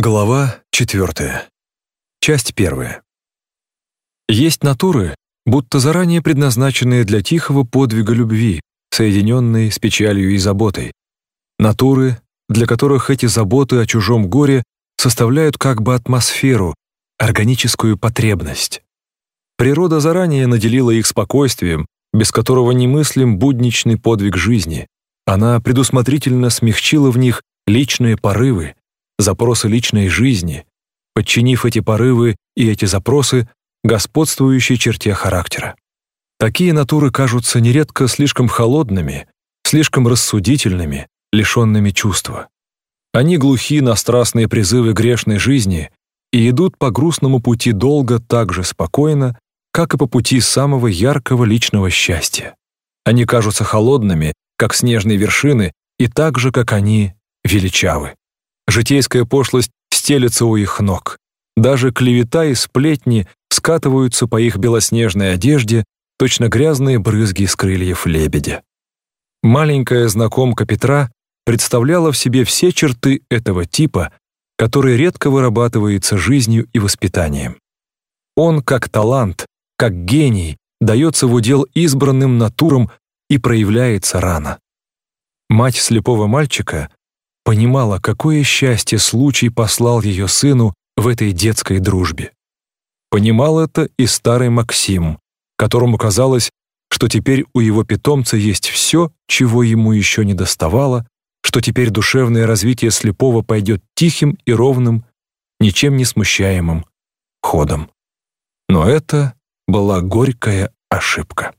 Глава 4. Часть 1. Есть натуры, будто заранее предназначенные для тихого подвига любви, соединенной с печалью и заботой. Натуры, для которых эти заботы о чужом горе составляют как бы атмосферу, органическую потребность. Природа заранее наделила их спокойствием, без которого немыслим будничный подвиг жизни. Она предусмотрительно смягчила в них личные порывы, запросы личной жизни, подчинив эти порывы и эти запросы господствующей черте характера. Такие натуры кажутся нередко слишком холодными, слишком рассудительными, лишенными чувства. Они глухи на страстные призывы грешной жизни и идут по грустному пути долго так же спокойно, как и по пути самого яркого личного счастья. Они кажутся холодными, как снежные вершины, и так же, как они, величавы. Житейская пошлость стелется у их ног. Даже клевета и сплетни скатываются по их белоснежной одежде, точно грязные брызги с крыльев лебедя. Маленькая знакомка Петра представляла в себе все черты этого типа, который редко вырабатывается жизнью и воспитанием. Он, как талант, как гений, дается в удел избранным натурам и проявляется рано. Мать слепого мальчика понимала, какое счастье случай послал ее сыну в этой детской дружбе. Понимал это и старый Максим, которому казалось, что теперь у его питомца есть все, чего ему еще не доставало, что теперь душевное развитие слепого пойдет тихим и ровным, ничем не смущаемым ходом. Но это была горькая ошибка.